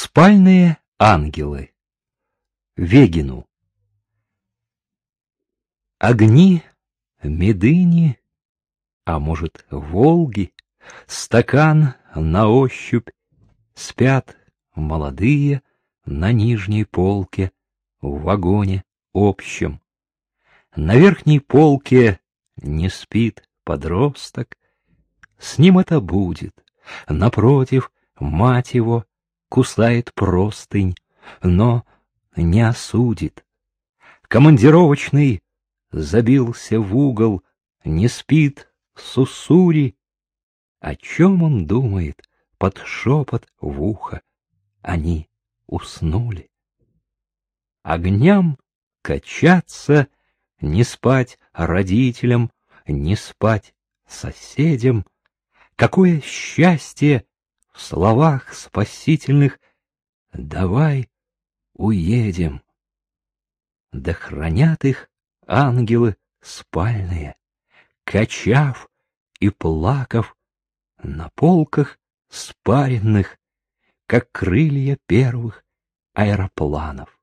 Спальные ангелы. Вегину. Огни, медыни, а может, Волги, стакан на ощупь, спят молодые на нижней полке в вагоне общем. На верхней полке не спит подросток, с ним это будет. Напротив, мать его кусает простынь, но не осудит. Командировочный забился в угол, не спит сусури. О чем он думает под шепот в ухо? Они уснули. Огням качаться, не спать родителям, не спать соседям. Какое счастье словах спасительных «давай уедем». Да хранят их ангелы спальные, качав и плакав на полках спаренных, как крылья первых аэропланов.